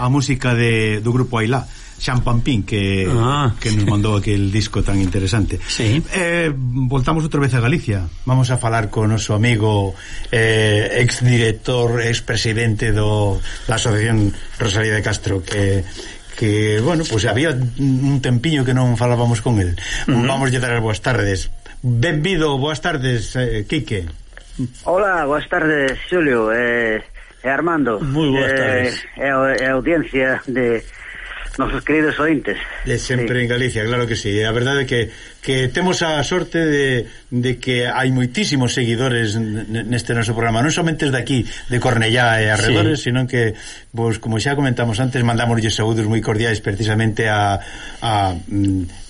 a música de, do grupo Ailá Xan Pampín que, ah. que nos mandou aquel disco tan interesante sí. eh, Voltamos outra vez a Galicia Vamos a falar con noso amigo eh, exdirector, expresidente do, da Asociación Rosalía de Castro que, que, bueno, pues había un tempiño que non falábamos con el uh -huh. Vamos a dar as boas tardes Benvido, boas tardes, eh, Quique Hola, boas tardes, Xulio eh, e Armando. Moi boas eh, tardes. eh, e, audiencia de nosos queridos ointes. De sempre sí. en Galicia, claro que sí. A verdade é que, que temos a sorte de, de que hai moitísimos seguidores neste noso programa, non somente de aquí, de Cornellá e arredores, sí. senón que, vos, como xa comentamos antes, mandámoslle saúdos moi cordiais precisamente a... a mm,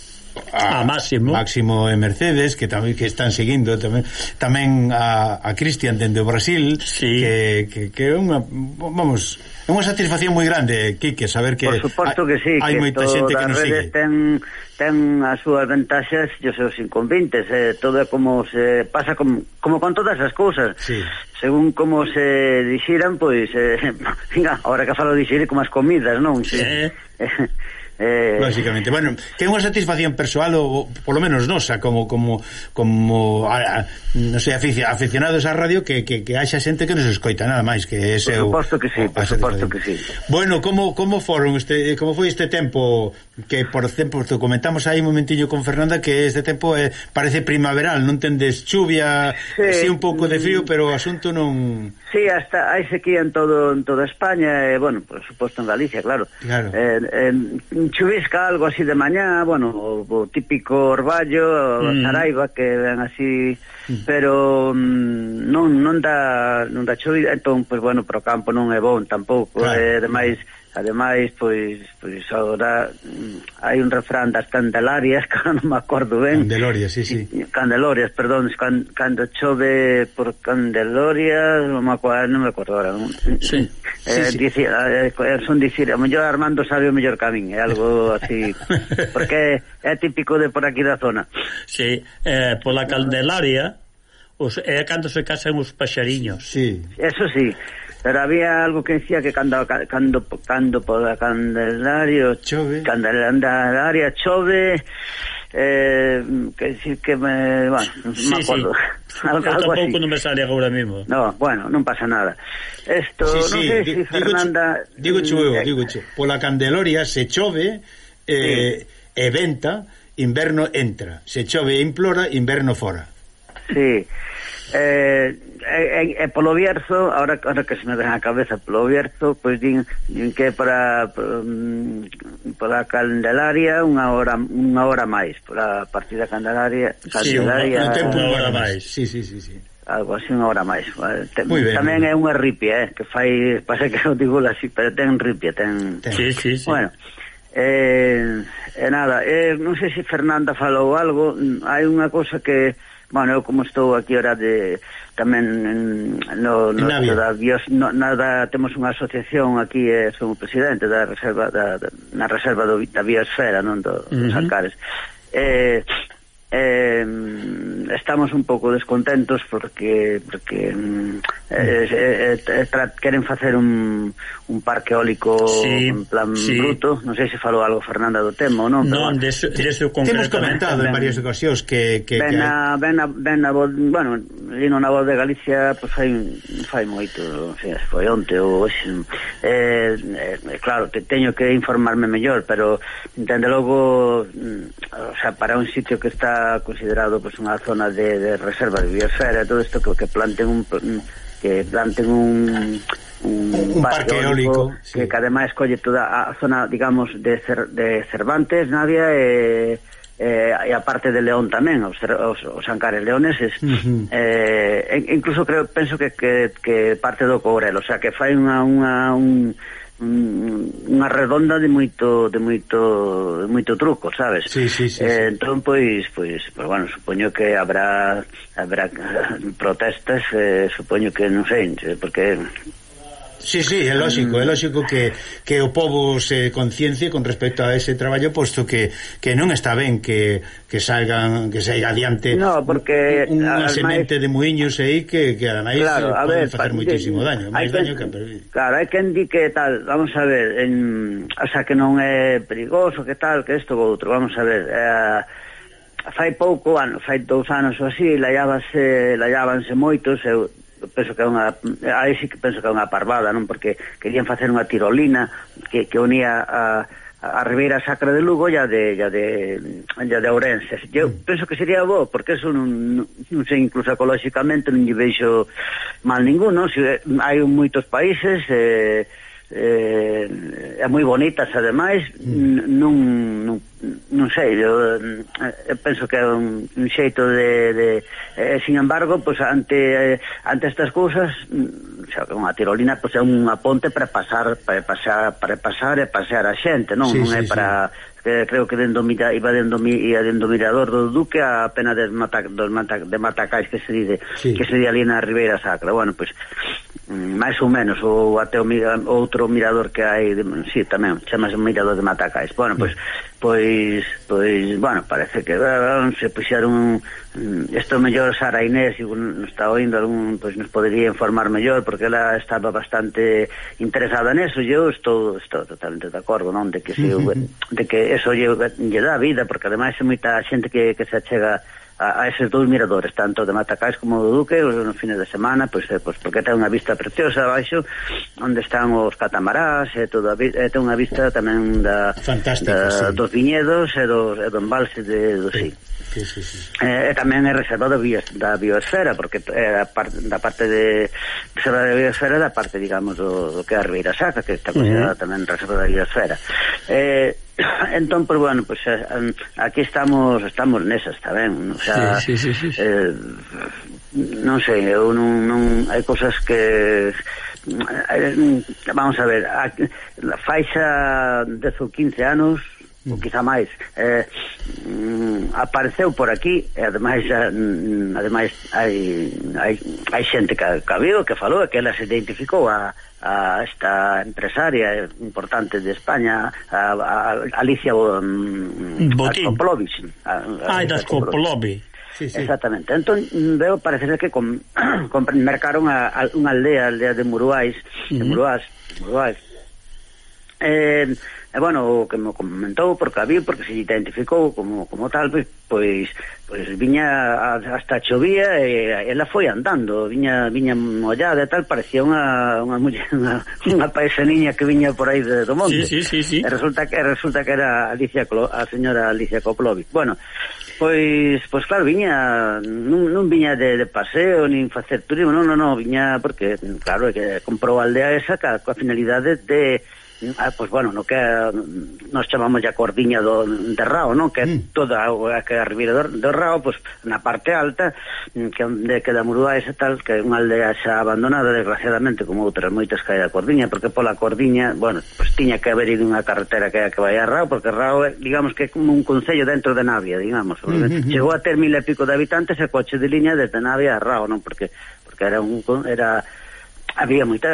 a, a Máximo Máximo e Mercedes que tamén que están seguindo tamén tamén a, a Cristian dende o Brasil sí. que, que, que é unha vamos é unha satisfacción moi grande Quique saber que Por suposto que sí, hai moita xente que nos sigue ten, ten as súas ventaxas e os seus inconvenientes eh, todo é como se pasa com, como con todas as cousas sí. según como se dixiran pois eh, venga, ahora que falo dixir como as comidas non? Sí. Eh. Eh... Lógicamente, bueno, que é unha satisfacción persoal ou polo menos nosa como como como a, a, non sei, aficionados á radio que, que, que haxa xente que nos escoita nada máis que ese Por suposto que sí, por suposto que sí. Bueno, como como foron este como foi este tempo que por tempo te comentamos aí un momentiño con Fernanda que este tempo é, parece primaveral, non tendes chuvia, sí, sí un pouco de frío, pero o asunto non Sí, hasta hai sequía en todo en toda España, e bueno, por suposto en Galicia, claro. claro. Eh, eh, chuvisca algo así de mañá, bueno, o, o típico orballo, mm. saraiva que ven así, mm. pero mm, non non dá non dá chuvia, entón pues, bueno, para o campo non é bon tampouco, claro. eh, ademais Ademais, pois, pois agora mm, hai un refrán das candelarias, que non me acordo ben. Candelorias, sí, sí. Candelorias, perdón, can, cando chove por candelorias, non me acordo, non me acordo ahora. Non? Sí. Eh, sí, sí. Eh, eh son dicir, a mellor Armando sabe o mellor camín, é algo así, porque é típico de por aquí da zona. Sí, eh, pola candelaria, os, é cando se casan os paxariños. Sí. Eso sí. Pero había algo que decía que cando cando cando por Candelario, chove. Candelaria chove eh, que decir que me, bueno, non sí, me acordo. Sí. Algo, algo tampouco non me sale agora mesmo. No, bueno, non pasa nada. Esto, sí, sí, sei sé si Fernanda Digo mm, chove, eh, digo chuevo. Pola Candelaria se chove eh, sí. e venta, inverno entra. Se chove e implora, inverno fora. Sí. Eh, e, e, e polo Bierzo, ahora, ahora que se me deja a cabeza, polo Bierzo, pois din, din que para mm, para Candelaria unha hora unha hora máis, para a partida Candelaria, Candelaria. Sí, un, un tempo unha hora máis. Sí, sí, sí, sí algo así unha hora máis. Ben, tamén é unha ripia, eh, que fai, pasa que non digo así, pero ten ripia, ten. ten. Sí, sí, sí. Bueno, eh, eh nada, eh, non sei se Fernanda falou algo, hai unha cosa que Bueno, eu como estou aquí ahora de tamén en, no, no, en da, Dios, no, nada, temos unha asociación aquí, eh, son o presidente da reserva da, da na reserva do, da biosfera, non do, uh -huh. dos Alcares. Eh, eh, estamos un pouco descontentos porque porque eh, eh, tra, queren facer un, un parque eólico sí, en plan sí. bruto. Non sei se falou algo Fernanda do tema ou non non, deso, deso temos comentado en varias ocasións que, que, ven, a, que... ven, a, ben a, bueno, lino na voz de Galicia pois fai, fai moito non sei, se foi onte ou hoxe eh, eh, claro, te teño que informarme mellor pero dende logo mm, o sea, para un sitio que está considerado pois, unha zona de, de reserva de biosfera todo isto que, que planten un mm, que planten un un, un parque eólico que, sí. que ademais colle toda a zona digamos de, Cer, de Cervantes, Navia e eh, eh, e a parte de León tamén, os, os, os ancares leoneses, uh -huh. eh, incluso creo, penso que, que, que parte do Courel, o sea, que fai unha, unha, un, unha redonda de moito de moito de moito truco, sabes? Sí, sí, sí, eh, entón pois pois pues, bueno, supoño que habrá habrá protestas, eh, supoño que non sei, porque Sí, sí, é lógico, é lógico que, que o povo se conciencie con respecto a ese traballo posto que, que non está ben que, que salgan que saiga adiante no, porque unha unha semente de muiños aí que, que ademais claro, eh, a ver, facer moitísimo daño, máis daño que, que Claro, hai quen di que tal, vamos a ver, en, o sea, que non é perigoso, que tal, que isto ou outro, vamos a ver, eh, fai pouco ano, fai dous anos ou así, laiábase, laiábanse moitos, eu penso que é unha aí sí que penso que é unha parvada, non? Porque querían facer unha tirolina que, que unía a a Ribeira Sacra de Lugo e a de, ya de, ya de Ourense. Eu mm. penso que sería bo, porque eso non, non sei, incluso ecolóxicamente non lle veixo mal ninguno, se Si, eh, hai moitos países... Eh, eh, é moi bonitas ademais mm. non, non, non sei eu, eu penso que é un, un xeito de, de eh, sin embargo pues, ante eh, ante estas cousas mm, xa, unha tirolina pues, é unha ponte para pasar para pasar para pasar e pasear a xente non, sí, non é sí, para sí que creo que dentro mira, iba dentro ia dentro mirador do Duque a pena de mata, dos mata, de matacais que se dice sí. que se di ali na Ribeira Sacra. Bueno, pois pues, máis ou menos ou até o mira, outro mirador que hai de, sí, tamén, chamase o mirador de Matacais bueno, pois, pois, pois bueno, parece que eh, se puxeron isto mm, mellor Sara Inés se non está oindo algún, pois nos podería informar mellor porque ela estaba bastante interesada neso eu estou, estou totalmente de acordo non? de que, se, de que eso lle, lle dá vida porque ademais é moita xente que, que se achega a, a eses dous miradores, tanto de Matacais como do Duque, os nos fines de semana, pois, eh, pois porque ten unha vista preciosa abaixo, onde están os catamarás, e, todo, e ten unha vista tamén da, Fantástica, da sí. dos viñedos e dos, e do embalse de, do sí. sí. Sí, sí, sí. Eh, e tamén é reservado bios, da biosfera porque é eh, da, da parte de reserva da biosfera da parte, digamos, do, do que é a Ribeira Sacra que está considerada uh -huh. tamén reserva da biosfera eh, entón, pues, bueno, pois, aquí estamos estamos nesas tamén, o sea, sí, sí, sí, sí. Eh, non sei, eu non, non hai cosas que eh, vamos a ver, a, faixa 10 ou 15 anos ou quizá máis eh, mm, apareceu por aquí e ademais mm, ademais hai, hai, hai xente que, que viu que falou que ela se identificou a, a esta empresaria importante de España a, a, a Alicia mm, Ai, Ah, Ascopolovic Sí, sí. Exactamente. Entón, veo parece que com, com, mercaron a, a unha aldea, a aldea de Muruais, uh -huh. de Muruás, Muruais, eh, E, bueno, o que me comentou, porque a viu, porque se identificou como, como tal, pois, pois, pois viña hasta chovía e ela foi andando, viña, viña mollada e tal, parecía unha, unha, muller, unha, unha paisaniña que viña por aí de, do monte. Sí, sí, sí, sí. E resulta, que, resulta que era Alicia a señora Alicia Koplovic. Bueno, Pois, pois claro, viña non, non viña de, de paseo nin facer turismo, non, non, non, viña porque claro, é que comprou a aldea esa ca, coa finalidade de Ah, pois, bueno, no que mm, nos chamamos a cordiña do, de Rao, non? Que mm. toda a que a Ribeira do, do Rao, pois, na parte alta, mm, que onde queda Murúa e tal, que é unha aldea xa abandonada, desgraciadamente, como outras moitas que hai a cordiña, porque pola cordiña, bueno, pois tiña que haber ido unha carretera que é que vai a Rao, porque Rao, é, digamos, que é como un concello dentro de Navia, digamos. Mm -hmm. Chegou a ter mil e pico de habitantes e coche de liña desde Navia a Rao, non? Porque, porque era un... Era, había moita,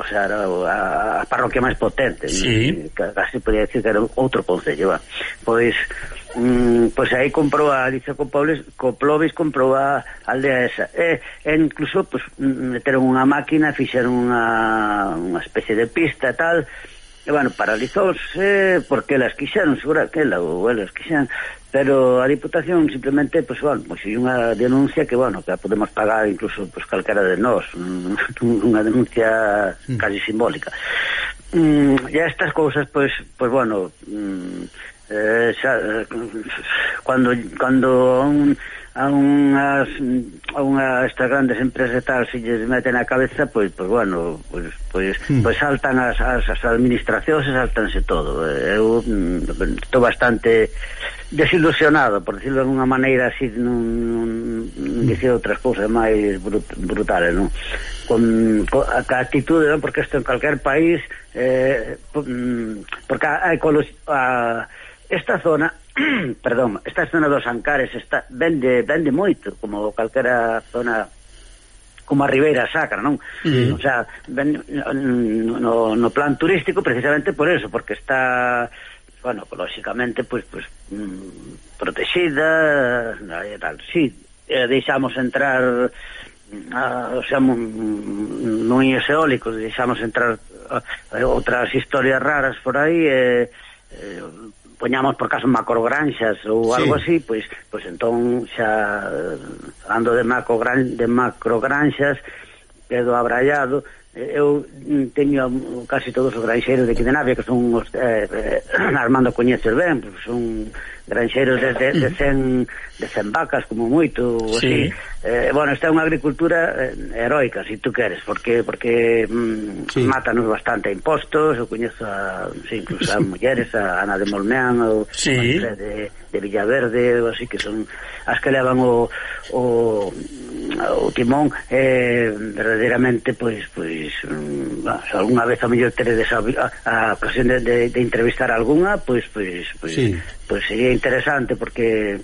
o sea, era a, a parroquia máis potente, sí. casi podía decir que era outro concello, va. Pois mm, pois aí comprou a Alicia Coplovis, Coplovis comprou a aldea esa. E, e incluso pois meteron unha máquina, fixeron unha, unha especie de pista e tal, E, bueno, paralizouse porque elas quixeron, segura que ela ou elas quixeron, pero a Diputación simplemente, pues, bueno, pois, pues, unha denuncia que, bueno, que a podemos pagar incluso pues, calquera de nós, unha denuncia mm. casi simbólica. Mm, e estas cousas, pois, pues, pois pues, bueno, mm, eh, xa, eh, cando, cando un a unhas a unha estas grandes empresas tal se lles meten a cabeza, pois pois bueno, pois pois, mm. pois saltan as, as, as administracións e saltanse todo. Eu mm, estou bastante desilusionado, por decirlo de unha maneira así, non, non hmm. dicir outras cousas máis brut, brutales, non? Con, con a, a actitude, non? porque isto en calquer país eh, mm, porque a, a, a esta zona, perdón, esta zona dos Ancares está vende vende moito, como calquera zona como a Ribeira Sacra, non? Mm. O sea, ven, no, no plan turístico precisamente por eso, porque está bueno, lógicamente, pois pues, pues, mm, protegida, e tal. Si sí, eh, deixamos entrar mm, a, o sea, mm, non eólicos, deixamos entrar a, a outras historias raras por aí, eh, eh poñamos por caso macrogranxas ou algo así, pois pois entón xa eh, falando de macrogran de macrogranxas quedo Abrallado eh, eu teño casi todos os granxeiros de aquí de Navia que son os, eh, eh Armando coñeces ben, son granxeiros de, de 100 de mm. 100 vacas como moito ou sí. así. Eh, bueno, esta é unha agricultura eh, heroica, se si tú queres, porque porque mm, sí. mátanos bastante a impostos, eu coñezo a, sí, incluso a mulleres, a Ana de Molmeán ou sí. De, de Villaverde ou así que son as que levan o o, o timón eh, verdadeiramente pois pois mm, algunha vez a mellor teredes a, a, a ocasión de, de, de entrevistar algunha, pois pois pois, sí. pois sería interesante porque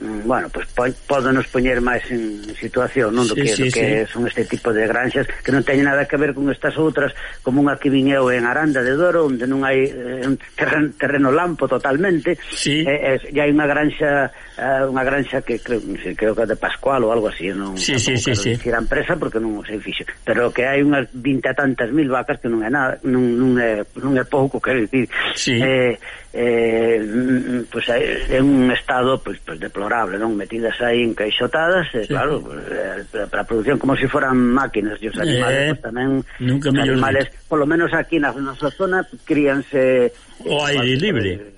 bueno, pues pódonos poñer máis en situación, non do sí, que, sí, do que sí. son este tipo de granxas que non teñen nada que ver con estas outras, como unha que viñeu en Aranda de Doro, onde non hai eh, un terreno, terreno lampo totalmente, sí. eh, eh, e hai unha granxa eh, unha granxa que creo, sei, creo que é de Pascual ou algo así, non sí, sí, sí, sí. era empresa porque non sei fixo, pero que hai unhas 20 a tantas mil vacas que non é nada, non, non, é, non é pouco, quero dicir. Sí. Eh, eh, pues, é un estado pues, pues deplorable deplorable, non? Metidas aí encaixotadas, e, sí. claro, para eh, a produción como se si foran máquinas, e os eh, animales, eh, pues, tamén, nunca animales, polo menos aquí na nosa zona, críanse... O aire eh, libre. Eh,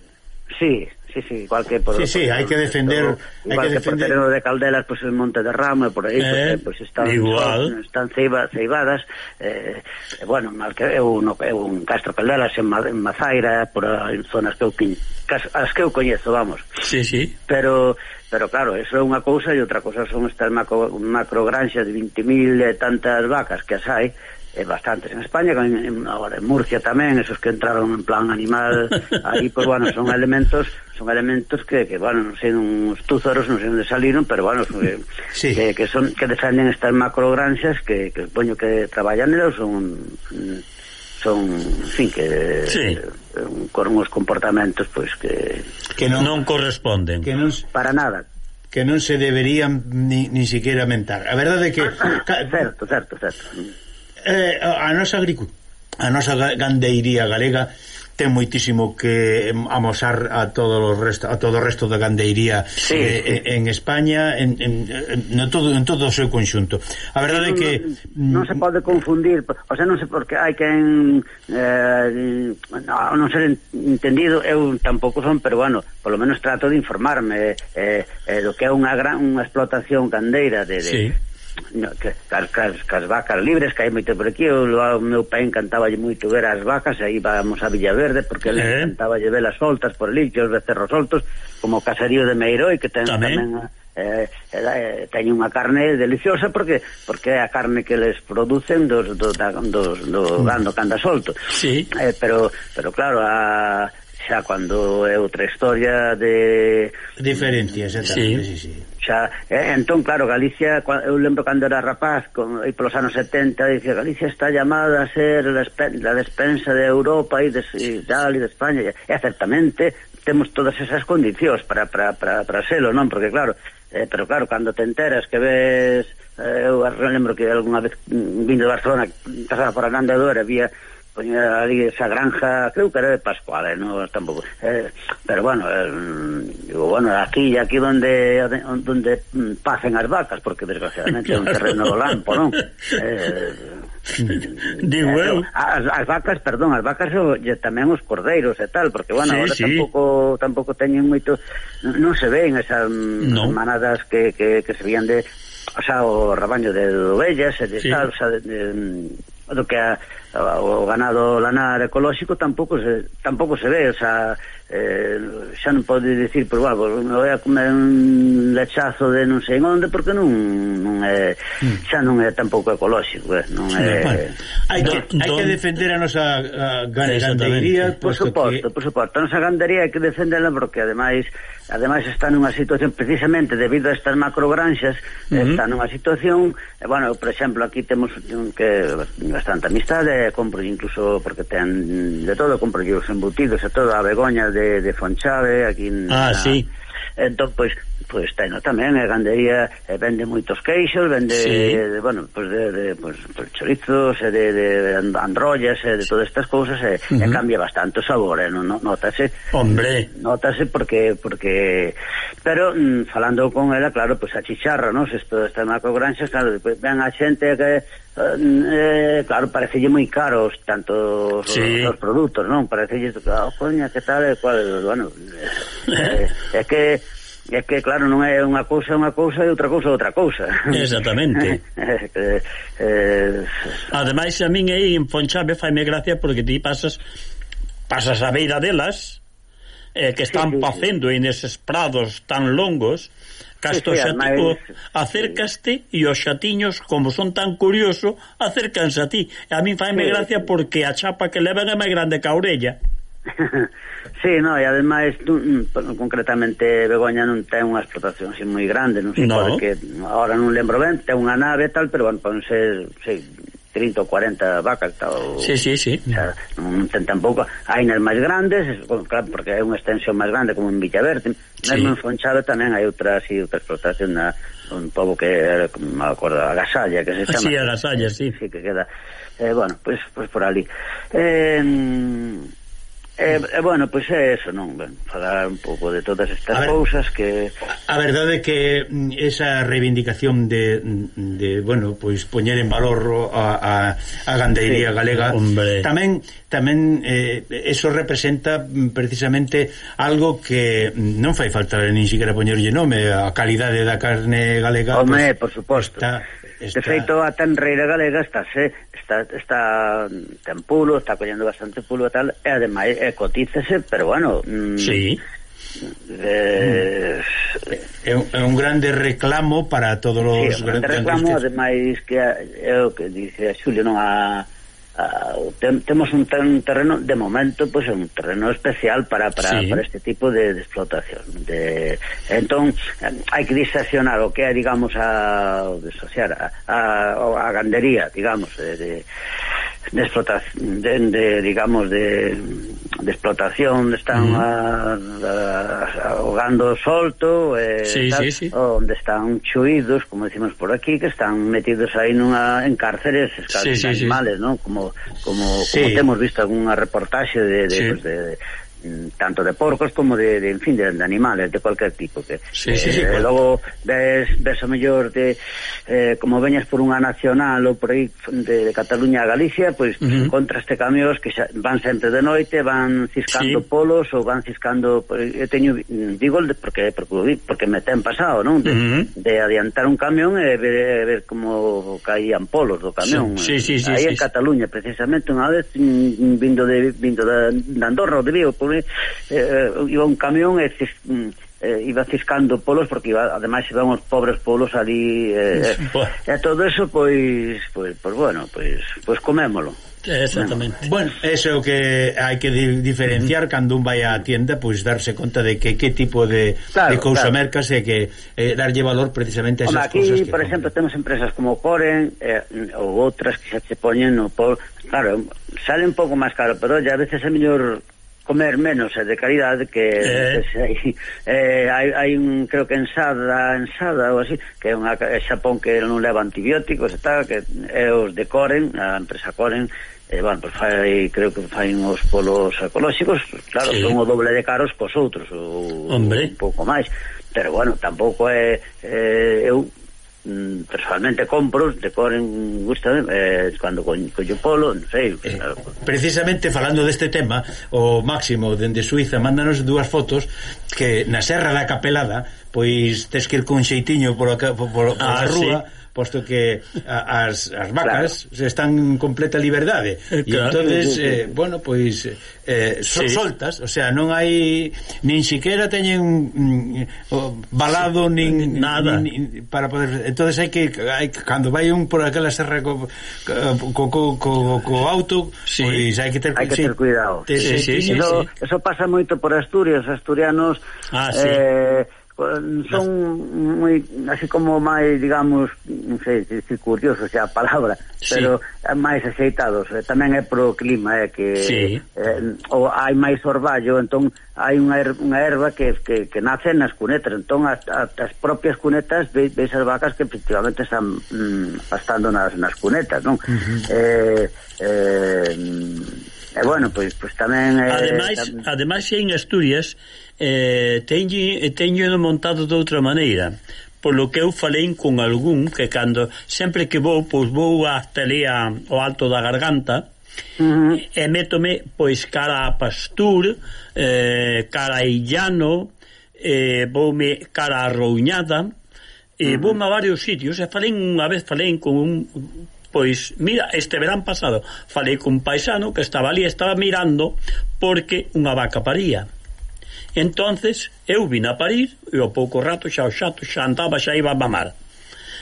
sí, Sí, sí, igual que por... Sí, sí, hai hay que defender... Todo, hay igual que, defender... por terreno de Caldelas, pues el Monte de Ramo, por aí, eh, pues, pues están, igual. están ceiba, ceibadas, eh, bueno, mal que eu, no, eu un Castro Caldelas en, en Mazaira, por en zonas que eu, as que eu coñezo, vamos. Sí, sí. Pero pero claro, eso é unha cousa e outra cousa son estas macro, macrogranxas de 20.000 e tantas vacas que as hai eh, bastantes en España, en, en, agora en Murcia tamén, esos que entraron en plan animal, aí, pues, bueno, son elementos son elementos que, que bueno, non sei uns túzaros, non sei onde saliron, pero bueno, son, eh, sí. que, que son que defenden estas macrogranxas que que poño que traballan eles son son, en fin, que sí. Eh, con uns comportamentos pois que que non, non corresponden. Que non para nada que non se deberían ni, ni siquiera mentar. A verdade é que ah, certo, certo. certo eh, a nosa agricultura a nosa gandeiría galega ten moitísimo que amosar a todo o resto a todo o resto da gandeiría sí. eh, eh en España en, en, en todo en todo o seu conxunto. A verdade é que non, non se pode confundir, o sea, non sei porque hai que eh, non ser entendido, eu tampouco son peruano, polo menos trato de informarme eh, eh, do que é unha gran unha explotación gandeira de, de sí no, que, cas, cas, cas vacas libres que hai moito por aquí o, o meu pai encantaba moito ver as vacas aí íbamos a Villaverde porque eh. le encantaba ver as soltas por ali os becerros soltos como o caserío de Meiroi que ten tamén, tamén eh, eh, teñen unha carne deliciosa porque porque é a carne que les producen dos, do, da, dos, do mm. gando canda solto sí. eh, pero, pero claro a, xa cando é outra historia de diferencias sí. sí, sí, sí xa, eh, entón, claro, Galicia, eu lembro cando era rapaz, con, e polos anos 70, dice, Galicia está llamada a ser la, la despensa de Europa e de, e tal, e de España, e, e certamente temos todas esas condicións para, para, para, para selo, non? Porque, claro, eh, pero claro, cando te enteras que ves... Eh, eu lembro que algunha vez vindo de Barcelona, pasaba por Ananda do Duero, había poñía ali esa granja, creo que era de Pascual, eh, no tampouco. Eh, pero bueno, eh, digo, bueno, aquí aquí donde donde pasen as vacas, porque desgraciadamente é un terreno do lampo, non? Eh, digo eh, eu. As, as vacas, perdón, as vacas e tamén os cordeiros e tal, porque bueno, sí, agora sí. tampouco tampouco teñen moito non se ven esas no. manadas que, que, que se vían de o sea, o rabaño de ovellas e de sí. tal, o sea, de, de, do que a o ganado lanar ecolóxico tampouco se, tampouco se ve, o sea, eh, xa non pode dicir, pero va, me vai a comer un lechazo de non sei onde porque non, non é mm. xa non é tampouco ecolóxico, eh, non é. Hai que don, hai que defender a nosa a, gandería, por suposto, que... por suposto, a nosa gandería hai que defenderla porque ademais ademais está nunha situación precisamente debido a estas macrogranxas, uh -huh. está nunha situación, eh, bueno, por exemplo, aquí temos que bastante amistade Eh, compro incluso porque ten de todo, compro os embutidos e todo, a begoña de, de Fonchave, aquí na, ah, sí. Entón, pois, pois teno tamén, a gandería, eh, vende moitos queixos, vende, sí. de, bueno, pois de, de pois, pois chorizos, e de, de androllas, e de todas estas cousas, e, uh -huh. e cambia bastante o sabor, e non, notase. Hombre. Notase porque, porque... Pero, mm, falando con ela, claro, pois a chicharra, non? Se isto está na cogranxa, claro, pois ven a xente que... Eh, claro, parecelle moi caros tanto os, sí. os, os produtos, non? Parecelle, oh, coña, que tal, e cual, bueno, é, eh, é eh, eh, que É que, claro, non é unha cousa unha cousa e outra cousa outra cousa. Exactamente. eh, eh... Ademais, a min aí en Fonchave faime gracia porque ti pasas pasas a beira delas eh, que están sí, sí, facendo sí. en eses prados tan longos Casto sí, sí, xatico, acércaste e os xatiños, como son tan curioso, acércanse a ti. E a mí faime sí, gracia porque a chapa que levan é máis grande que a orella. sí, no, e ademais nun, concretamente Begoña non ten unha explotación así moi grande, non sei no. porque ahora non lembro ben, ten unha nave e tal, pero bueno, pon ser, sei, 30 ou 40 vacas tal. Sí, sí, sí. O sea, non ten tampouco, hai nas máis grandes, claro, porque hai unha extensión máis grande como en Villaverde, sí. mesmo en Fonchave tamén hai outra así outra explotación na un pobo que era, me acordo, a Gasalla, que se ah, chama. Sí, a Gasalla, sí. sí que queda. Eh, bueno, pois pues, pues por ali. Eh, E, eh, eh, bueno, pois pues é eso, non? Ben, falar un pouco de todas estas ver, cousas que... A, verdade é que mm, esa reivindicación de, mm, de bueno, pois poñer en valor a, a, a gandeiría sí, galega hombre. tamén tamén eh, eso representa mm, precisamente algo que non fai falta nin siquiera poñerlle nome a calidade da carne galega Home, pues, por suposto está Está... De feito, a tenreira galega está, se, está, está ten pulo, está collendo bastante pulo e tal, e ademais e cotícese, pero bueno... Mm, sí. De... Mm. É, un, é un grande reclamo para todos os sí, grandes reclamo, ademais que é o que dice a Xulio, non a Uh, tem, temos un, un terreno de momento pois pues, un terreno especial para, para, sí. para este tipo de, de explotación de, entón eh, hai que diseccionar o que é digamos a desociar a, a, a gandería digamos de, de, de explotación de, de digamos de de explotación onde están uh -huh. a, a, a, o gando solto eh, sí, tal, sí, sí. onde están chuídos, como decimos por aquí, que están metidos aí nunha en cárceres sí, sí, animales, sí. ¿no? Como como, sí. como temos visto algunha reportaxe de de, sí. pues, de, de Mm, tanto de porcos como de, de en fin, de, de animales, de cualquier tipo que sí, eh, sí, sí, eh, claro. logo ves, ves o mellor de eh, como veñas por unha nacional ou por aí de, de Cataluña a Galicia pois pues, uh -huh. encontraste camións que xa, van sempre de noite, van ciscando sí. polos ou van ciscando eu teño, digo porque porque, porque me ten pasado, non? De, uh -huh. de adiantar un camión e ver, ver como caían polos do camión sí, sí, sí, aí sí, en sí, Cataluña precisamente unha vez mm, vindo de, vindo de, de Andorra ou de Vigo por home eh, iba un camión e cis, mm, eh, iba ciscando polos porque iba, ademais iban os pobres polos ali eh, eh, e todo eso pois pois, pois bueno, pois, pois comémolo. Exactamente. Bueno, eso é o que hai que diferenciar cando un vai á tienda, pois darse conta de que que tipo de, claro, de cousa claro. mercas e que eh, darlle valor precisamente a esas Hombre, aquí, cousas que por exemplo, temos empresas como Coren eh, ou outras que xa se poñen no por, claro, sale un pouco máis caro, pero ya a veces é mellor comer menos e de calidade que eh. hai, eh, hai, hai un, creo que ensada ensada ou así, que é unha xapón que non leva antibióticos e tal que é os de Coren, a empresa Coren eh, bueno, pues fai, creo que fai os polos ecolóxicos, claro, sí. son o doble de caros cos outros, ou Hombre. un pouco máis, pero bueno, tampouco é, eh, eu mm, personalmente compro, decoren, gusta eh, cando collo polo, non sei. Eh, precisamente falando deste tema, o Máximo dende Suiza mándanos dúas fotos que na Serra da Capelada pois tes que ir con xeitiño por, acá, por, por, por ah, a rúa sí posto que a, as, as vacas claro. están en completa liberdade eh, claro. e entonces eh, bueno, pois eh, so, sí. soltas, o sea, non hai nin siquiera teñen mm, balado sí. nin nada nin, para poder, entonces hai que hai, cando vai un por aquela serra co, co, co, co, co auto sí. pois hai que ter, hai que ter sí, cuidado te, sí, sí, sí, eso, sí. eso pasa moito por Asturias, asturianos ah, sí. eh Eh, son moi así como máis, digamos, non sei, dicir curioso xa a palabra, sí. pero eh, máis axeitados, eh, tamén é pro clima, é que sí. eh, ou hai máis orballo, entón hai unha, unha erva que, que, que nace nas cunetas, entón as, as propias cunetas ve, veis as vacas que efectivamente están mm, pastando nas, nas cunetas, non? Uh -huh. eh, eh, E bueno, pois pues, pues tamén eh, Ademais, tam... ademais en Asturias eh, teño eh, teño montado de outra maneira polo que eu falei con algún que cando sempre que vou, pois vou hasta ali ao alto da garganta Uh -huh. e métome pois cara a Pastur eh, cara a Illano eh, voume cara a Rouñada e uh -huh. voume a varios sitios e falei unha vez falei con un Pois, mira, este verán pasado falei cun paisano que estaba ali, estaba mirando porque unha vaca paría. Entonces, eu vin a parir e ao pouco rato xa o xato xa andaba, xa iba a mamar.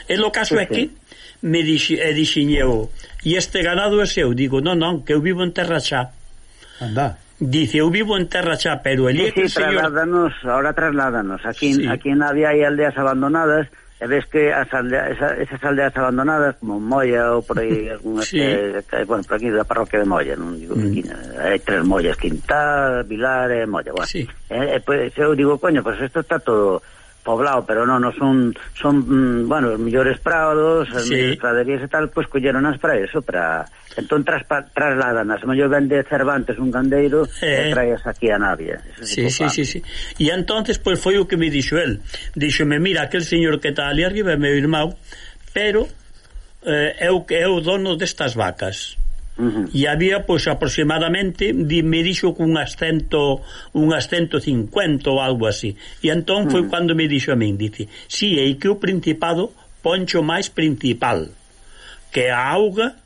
E lo caso é que me dixi, e dixin eu, e este ganado é seu? Digo, non, non, que eu vivo en terra xa. anda Dice, eu vivo en terra xa, pero el sí, sí, señor... trasládanos, ahora trasládanos. Aquí, sí. aquí en Navia hai aldeas abandonadas e ves que as aldeas, esa, esas aldeas abandonadas como Molla ou por aí algunha sí. que, que, bueno, por aquí da parroquia de Molla non digo mm. aquí, hai tres Mollas Quintal, Vilar e Molla bueno. sí. e, e, pois, eu digo, coño, pues isto está todo poblado, pero non, non son son, mm, bueno, os mellores prados, as sí. millores praderías e tal, pois pues, colleron as para eso, para entón traspa, trasladan, as mellor vende Cervantes un gandeiro eh. e traes aquí a Navia. Sí, sí, sí, sí, sí. E entonces pois foi o que me dixo el. Díxome, mira, aquel señor que está ali arriba é meu irmão, pero eh, eu que é o dono destas vacas. Uh -huh. E había, pois, aproximadamente, di, me dixo que unhas, cento, unhas 150 ou algo así. E entón foi uh -huh. cando me dixo a min, dice, si, sí, e que o Principado poncho máis principal, que a auga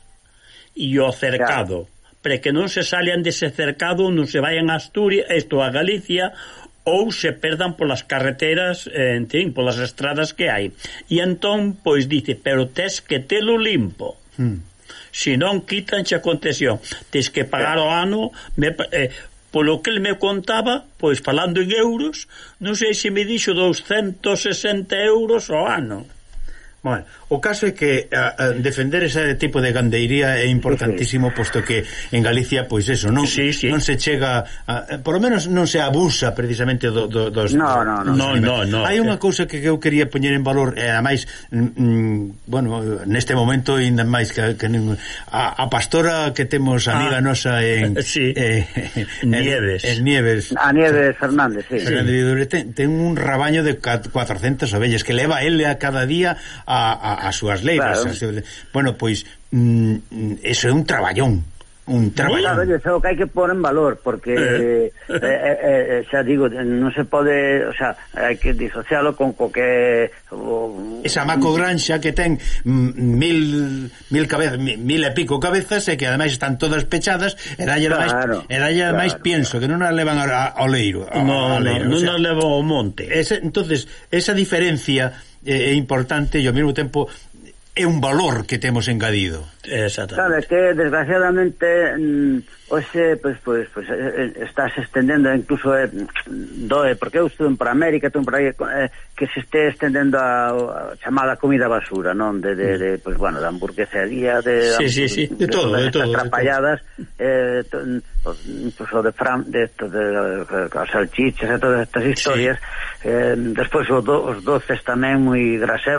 e o cercado. Claro para que non se salian dese cercado, non se vayan a Asturias, isto a Galicia, ou se perdan polas carreteras, eh, en fin, polas estradas que hai. E entón, pois, dice, pero tes que telo limpo. Hmm se non quitanche a concesión. Tes que pagar o ano, me, eh, polo que el me contaba, pois falando en euros, non sei se me dixo 260 euros ao ano. Bueno, O caso é que a, a defender ese tipo de gandeiría é importantísimo posto que en Galicia pois eso, non sí, sí. non se chega a, por lo menos non se abusa precisamente do, do, dos No, no, no. No, no, no. Hai unha cousa que eu quería poñer en valor e eh, ademais mm, mm, bueno, neste momento ainda máis que, que a, a pastora que temos ah, amiga ah, nosa en eh, sí. eh, Nieves. En, en Nieves. A Nieves Fernández, sí. Fernández sí. ten, ten un rabaño de 400 ovellas que leva ele a cada día a, a a, as súas leivas claro. as súas... bueno, pois mm, mm, eso é un traballón un traballón. Claro, eso que hai que pôr en valor porque eh. eh, eh, eh, eh, xa digo, non se pode, o sea, hai que disocialo con co que o, esa maco granxa que ten mm, mil mil cabezas, mil, mil e pico cabezas e que ademais están todas pechadas, e dalle claro, máis e dalle claro, pienso claro. que non as levan ao leiro, ao, no, ao leiro, no, o sea, non as levan ao monte. Ese, entonces, esa diferencia é, é importante e ao mesmo tempo é un valor que temos engadido. Exactamente. Claro, es que desgraciadamente mm, hoxe pois, pues, pois, pues, pues, estás estendendo incluso eh, doe, porque eu estuve para América, estuve por aí, eh, que se este estendendo a, a chamada comida basura, non? De, de, de pois, bueno, de hamburguesería, de... Sí, sí, sí, de, de todo, de, todo. De todo. eh, to, pues, incluso de, fran, de, de, de, de salchichas e todas estas historias sí. eh, despois os, do, os doces tamén moi grasé,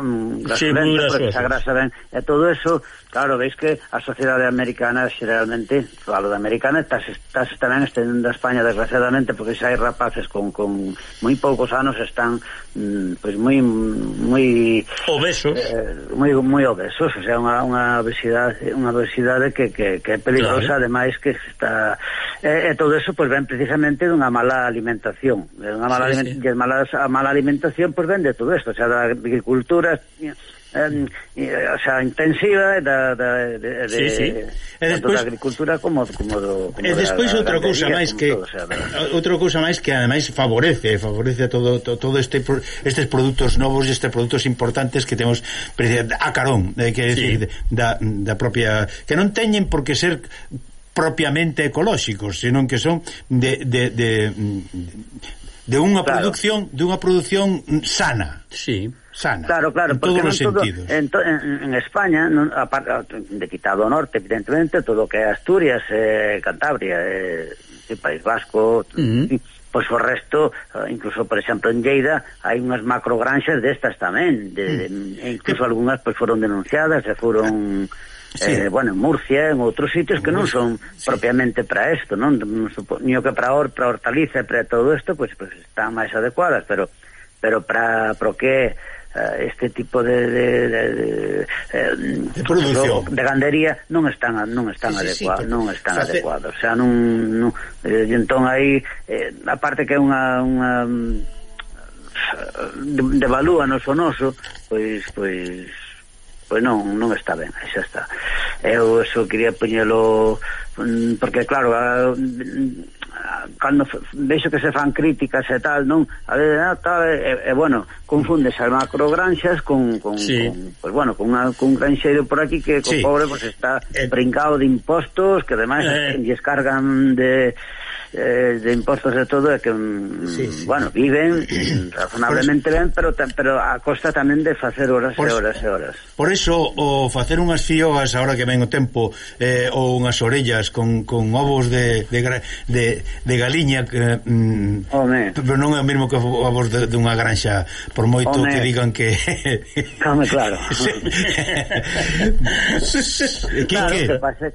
sí, porque esa grasa ben e todo eso, claro, veis que a sociedade americana xeralmente falo de americana, estás, estás tamén estendendo a España desgraciadamente porque xa hai rapaces con, con moi poucos anos están mm, pois pues, moi moi obesos eh, moi, moi obesos, o sea, unha, unha obesidade unha obesidade que, que, que é peligrosa claro. ademais que está E, e todo eso pois, ven precisamente dunha mala alimentación. de unha mala, sí, aliment sí. mala, a mala alimentación pois, ven de todo isto, xa da agricultura eh, eh, o sea, intensiva da, da, de, sí, sí. de, e despois, da agricultura como, como do como E despois outra cousa máis que todo, o sea, da... outra cousa máis que ademais favorece, favorece todo to, todo este estes produtos novos e estes produtos importantes que temos a carón, eh, que sí. decir, da, da propia que non teñen por que ser propiamente ecolóxicos, senón que son de, de, de, de unha claro. producción de unha producción sana. Sí sana. Claro, claro, en porque todos todo, sentidos. En, to, en, en España, non, a, de quitado o norte, evidentemente, todo o que é Asturias, eh, Cantabria, eh, País Vasco, uh -huh. pois o resto, eh, incluso, por exemplo, en Lleida, hai unhas macrogranxas destas tamén, de, mm. de, e incluso algunhas pois foron denunciadas e foron... Uh -huh sí. eh, bueno, en Murcia, en outros sitios que non son sí. propiamente para isto, non? Supoño que para or, para hortaliza e para todo isto, pois pues, pues, están máis adecuadas, pero pero para pro que eh, este tipo de de, de, de, eh, de, produción de gandería non están non están sí, sí, adecuados, sí, non están face... adecuados. O sea, non, non eh, entón aí eh, aparte que é unha unha mm, devalúanos o noso, pois pois pois non, non está ben, xa está. Eu eso quería poñelo mm, porque claro, a, a, cando vexo que se fan críticas e tal, non, a ver, ah, tal, e, e bueno, confundes as macrogranxas con con, sí. con pues bueno, con, una, con un granxeiro por aquí que co sí. pobre pues está eh, brincado de impostos, que ademais eh, descargan de eh, de impostos e todo é que, mm, sí, sí. bueno, viven razonablemente ben, pero pero a costa tamén de facer horas por, e horas e horas. Por eso, o facer unhas fiogas agora que ven o tempo, eh, ou unhas orellas con, con ovos de, de, de, de galiña, que, mm, Home. pero non é o mesmo que ovos de dunha granxa, por moito Home. que digan que... Home, claro. que, claro, que, que pasa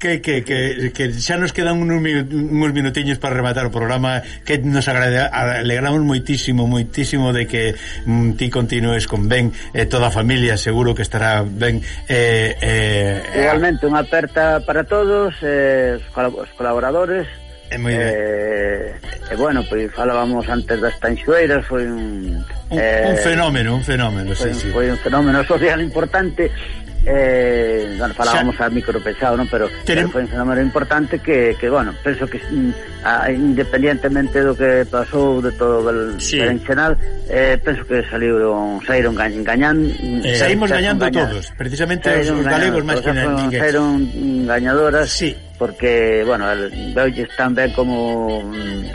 que, que, que, que xa nos quedan unos, unos minutiños para rematar o programa que nos agrade, alegramos moitísimo, moitísimo de que mm, ti continúes con ben eh, toda a familia seguro que estará ben eh, eh, Realmente unha aperta para todos eh, os colaboradores É moi ben. Eh, e bueno, pois pues, falábamos antes das tanxueiras, foi un... Un, eh, un fenómeno, un fenómeno, foi, sí, sí. Foi un fenómeno social importante eh, bueno, falábamos xa... a micro pesado, non? Pero, Tenem... pero foi un fenómeno importante que, que bueno, penso que mm, a, independientemente do que pasou de todo el sí. Berenxenal eh, penso que saliron, saíron gañan, eh, saímos gañando todos, precisamente os galegos máis que ninguén. Saíron gañadoras. Sí porque, bueno, doulles tan ben como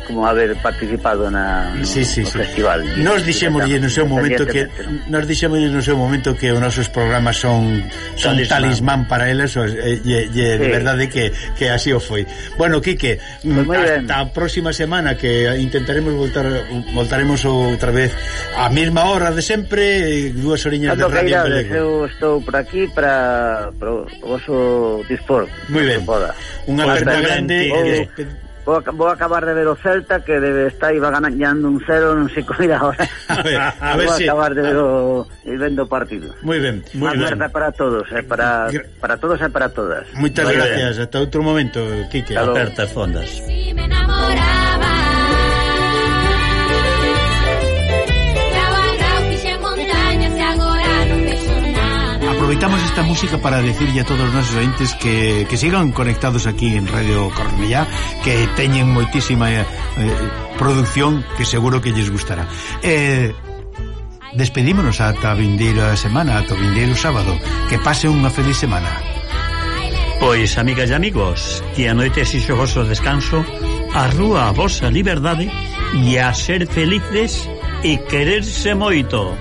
como haber participado na no, sí, sí, no sí. festival. Nos dixémoslle no seu momento que nos dixemos no seu momento que os nosos programas son son talismán, talismán para elas e, e, e sí. de verdade que, que así o foi. Bueno, Quique, pues hasta a próxima semana que intentaremos voltar voltaremos outra vez a mesma hora de sempre, dúas oriñas Cando de radio Eu estou por aquí para para o vosso dispor. Moi ben. Poda unha perda grande vou, Vou, vou acabar de ver o Celta que debe estar iba ganando un cero, non sei como irá ahora. A ver, a ver vou si... acabar de ver o vendo o partido. Moi ben, moi ben. para todos, eh, para para todos e para todas. Moitas gracias, hasta outro momento, Quique. Aperta fondas. Si me enamora aproveitamos esta música para decirle a todos os nosos ointes que, que sigan conectados aquí en Radio Cornellá, que teñen moitísima eh, producción que seguro que lles gustará. Eh, despedímonos ata vindir a semana, ata vindeiro sábado. Que pase unha feliz semana. Pois, amigas e amigos, que anoite xixo vosso descanso, a rúa a vosa liberdade e a ser felices e quererse moito.